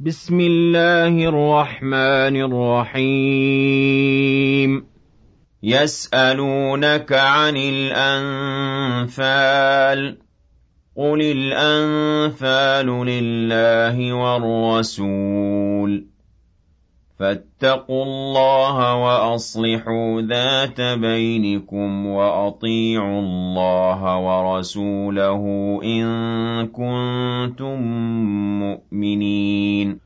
بسم الله الرحمن الرحيم. يسألونك عن الأنفال. قل الأنفال لله والرسول. فاتقوا الله وأصلحوا ذات بينكم وأطيعوا الله ورسوله إن كنتم مؤمنين.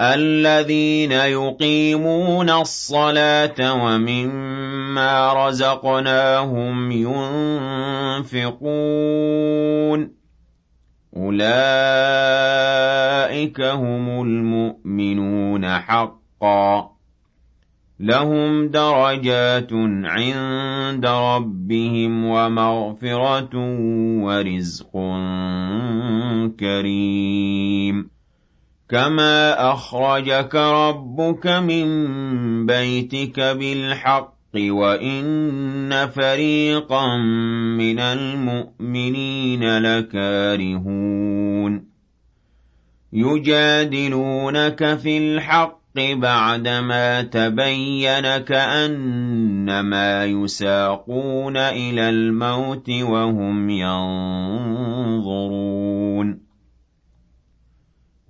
الذين يقيمون الصلاة ومما رزقناهم ينفقون. أولئك هم المؤمنون حقا. لهم درجات عند ربهم ومغفرة ورزق كريم. كما أخرجك ربك من بيتك بالحق وإن فريقا من المؤمنين لكارهون يجادلونك في الحق بعدما تبين كأنما يساقون إلى الموت وهم ينظرون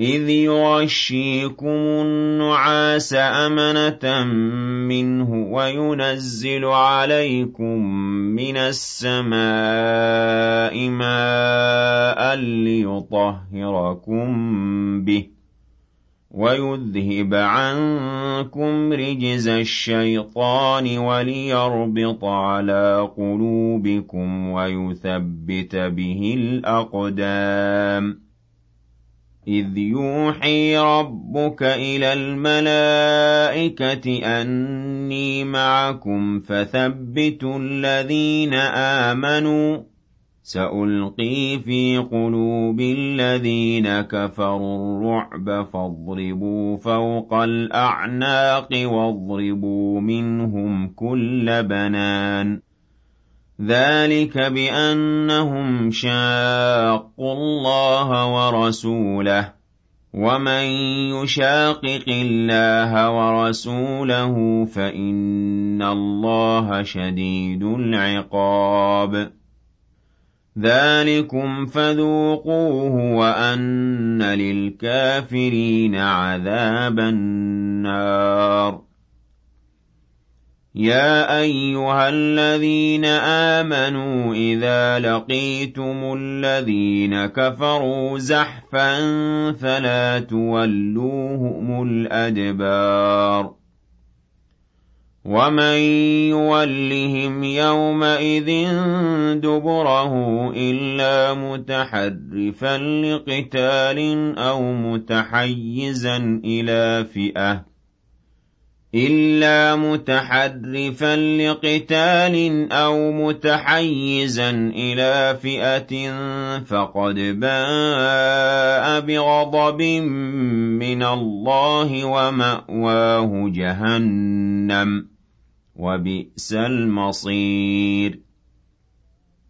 إِذْ يُغَشِّيكُمُ النُّعَاسَ أَمَنَةً مِّنْهُ وَيُنَزِّلُ عَلَيْكُم مِّنَ السَّمَاءِ مَاءً لِّيُطَهِّرَكُم بِهِ وَيُذْهِبَ عَنكُمْ رِجْزَ الشَّيْطَانِ وَلِيَرْبِطَ عَلَىٰ قُلُوبِكُمْ وَيُثَبِّتَ بِهِ الْأَقْدَامَ إِذْ يُوحِي رَبُّكَ إِلَى الْمَلَائِكَةِ أَنِّي مَعَكُمْ فَثَبِّتُوا الَّذِينَ آمَنُوا ۚ سَأُلْقِي فِي قُلُوبِ الَّذِينَ كَفَرُوا الرُّعْبَ فَاضْرِبُوا فَوْقَ الْأَعْنَاقِ وَاضْرِبُوا مِنْهُمْ كُلَّ بَنَانٍ ذَٰلِكَ بِأَنَّهُمْ شَاقُّوا اللَّهَ وَرَسُولَهُ ۚ وَمَن يُشَاقِقِ اللَّهَ وَرَسُولَهُ فَإِنَّ اللَّهَ شَدِيدُ الْعِقَابِ ذَٰلِكُمْ فَذُوقُوهُ وَأَنَّ لِلْكَافِرِينَ عَذَابَ النَّارِ يَا أَيُّهَا الَّذِينَ آمَنُوا إِذَا لَقِيتُمُ الَّذِينَ كَفَرُوا زَحْفًا فَلَا تُوَلُّوهُمُ الْأَدْبَارَ وَمَن يُوَلِّهِمْ يَوْمَئِذٍ دُبُرَهُ إِلَّا مُتَحَرِّفًا لِّقِتَالٍ أَوْ مُتَحَيِّزًا إِلَىٰ فِئَةٍ إِلَّا مُتَحَرِّفًا لِّقِتَالٍ أَوْ مُتَحَيِّزًا إِلَىٰ فِئَةٍ فَقَدْ بَاءَ بِغَضَبٍ مِّنَ اللَّهِ وَمَأْوَاهُ جَهَنَّمُ ۖ وَبِئْسَ الْمَصِيرُ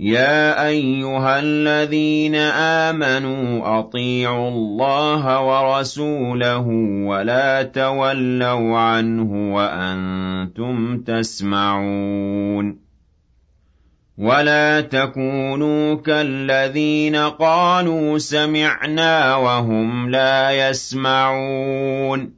يَا أَيُّهَا الَّذِينَ آمَنُوا أَطِيعُوا اللَّهَ وَرَسُولَهُ وَلَا تَوَلَّوْا عَنْهُ وَأَنتُمْ تَسْمَعُونَ وَلَا تَكُونُوا كَالَّذِينَ قَالُوا سَمِعْنَا وَهُمْ لَا يَسْمَعُونَ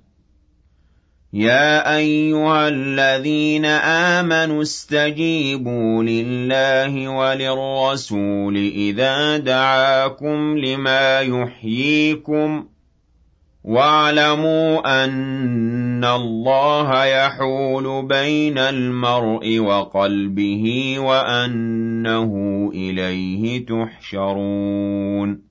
يَا أَيُّهَا الَّذِينَ آمَنُوا اسْتَجِيبُوا لِلَّهِ وَلِلرَّسُولِ إِذَا دَعَاكُمْ لِمَا يُحْيِيكُمْ ۖ وَاعْلَمُوا أَنَّ اللَّهَ يَحُولُ بَيْنَ الْمَرْءِ وَقَلْبِهِ وَأَنَّهُ إِلَيْهِ تُحْشَرُونَ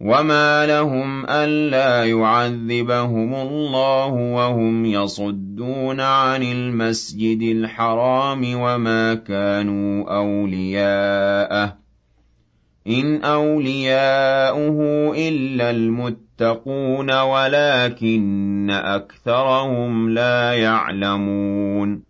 وَمَا لَهُمْ أَلَّا يُعَذِّبَهُمُ اللَّهُ وَهُمْ يَصُدُّونَ عَنِ الْمَسْجِدِ الْحَرَامِ وَمَا كَانُوا أَوْلِيَاءَهُ ۚ إِنْ أَوْلِيَاؤُهُ إِلَّا الْمُتَّقُونَ وَلَٰكِنَّ أَكْثَرَهُمْ لَا يَعْلَمُونَ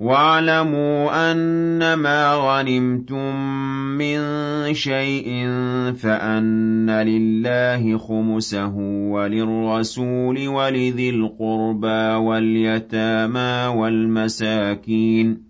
وَاعْلَمُوا أَنَّمَا غَنِمْتُم مِّن شَيْءٍ فَأَنَّ لِلَّهِ خُمُسَهُ وَلِلرَّسُولِ وَلِذِي الْقُرْبَىٰ وَالْيَتَامَىٰ وَالْمَسَاكِينِ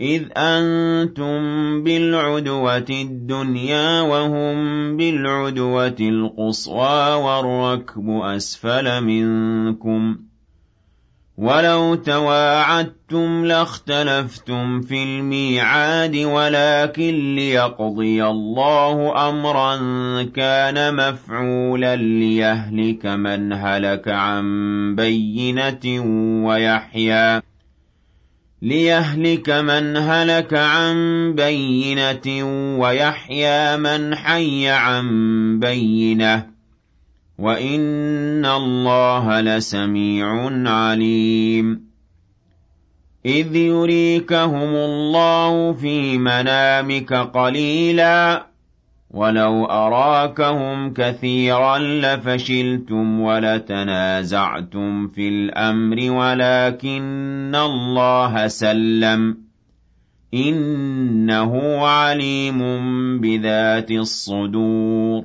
إِذْ أَنتُم بِالْعُدْوَةِ الدُّنْيَا وَهُم بِالْعُدْوَةِ الْقُصْوَىٰ وَالرَّكْبُ أَسْفَلَ مِنكُمْ ۚ وَلَوْ تَوَاعَدتُّمْ لَاخْتَلَفْتُمْ فِي الْمِيعَادِ وَلَٰكِن لِّيَقْضِيَ اللَّهُ أَمْرًا كَانَ مَفْعُولًا لِّيَهْلِكَ مَنْ هَلَكَ عَن بَيِّنَةٍ وَيَحْيَىٰ لِيَهْلِكَ مَنْ هَلَكَ عَن بَيِّنَةٍ وَيَحْيَىٰ مَنْ حَيَّ عَن بَيِّنَةٍ ۗ وَإِنَّ اللَّهَ لَسَمِيعٌ عَلِيمٌ إِذْ يُرِيكَهُمُ اللَّهُ فِي مَنَامِكَ قَلِيلًا وَلَوْ أَرَاكَهُمْ كَثِيرًا لَّفَشِلْتُمْ وَلَتَنَازَعْتُمْ فِي الْأَمْرِ وَلَٰكِنَّ اللَّهَ سَلَّمَ ۗ إِنَّهُ عَلِيمٌ بِذَاتِ الصُّدُورِ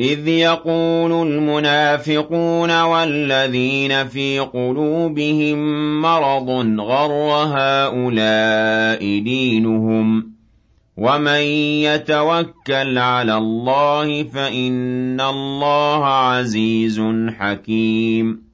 إِذْ يَقُولُ الْمُنَافِقُونَ وَالَّذِينَ فِي قُلُوبِهِم مَّرَضٌ غَرَّ هَٰؤُلَاءِ دِينُهُمْ ۗ وَمَن يَتَوَكَّلْ عَلَى اللَّهِ فَإِنَّ اللَّهَ عَزِيزٌ حَكِيمٌ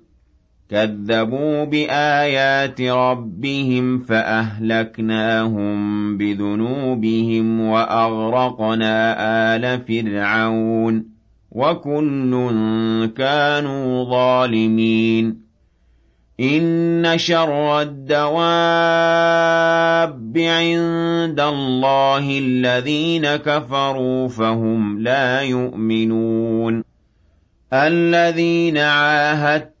كَذَّبُوا بِآيَاتِ رَبِّهِمْ فَأَهْلَكْنَاهُم بِذُنُوبِهِمْ وَأَغْرَقْنَا آلَ فِرْعَوْنَ ۚ وَكُلٌّ كَانُوا ظَالِمِينَ إِنَّ شَرَّ الدَّوَابِّ عِندَ اللَّهِ الَّذِينَ كَفَرُوا فَهُمْ لَا يُؤْمِنُونَ الَّذِينَ عَاهَدتَّ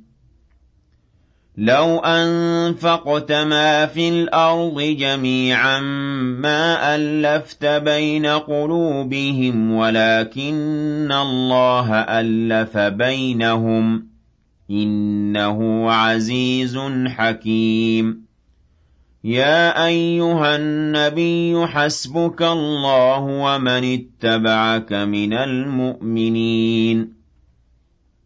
لَوْ أَنفَقْتَ مَا فِي الْأَرْضِ جَمِيعًا مَّا أَلَّفْتَ بَيْنَ قُلُوبِهِمْ وَلَٰكِنَّ اللَّهَ أَلَّفَ بَيْنَهُمْ ۚ. إِنَّهُ عَزِيزٌ حَكِيمٌ. يَا أَيُّهَا النَّبِيُّ حَسْبُكَ اللَّهُ وَمَنِ اتَّبَعَكَ مِنَ الْمُؤْمِنِينَ.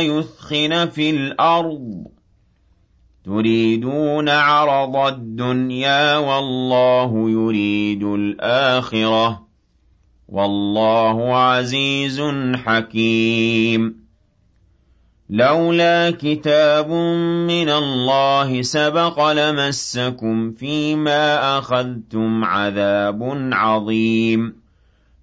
يُثْخِنَ فِي الْأَرْضِ ۚ. تُرِيدُونَ عَرَضَ الدُّنْيَا وَاللَّهُ يُرِيدُ الْآخِرَةَ ۗ. وَاللَّهُ عَزِيزٌ حَكِيمٌ. لَّوْلَا كِتَابٌ مِّنَ اللَّهِ سَبَقَ لَمَسَّكُمْ فِيمَا أَخَذْتُمْ عَذَابٌ عَظِيمٌ.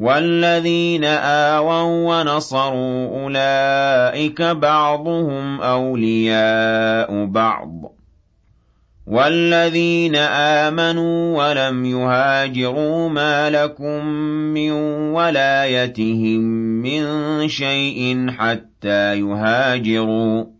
وَالَّذِينَ آوَوا وَّنَصَرُوا أُولَٰئِكَ بَعْضُهُمْ أَوْلِيَاءُ بَعْضٍ ۚ. وَالَّذِينَ آمَنُوا وَلَمْ يُهَاجِرُوا مَا لَكُم مِّن وَلَايَتِهِم مِّن شَيْءٍ حَتَّىٰ يُهَاجِرُوا ۚ.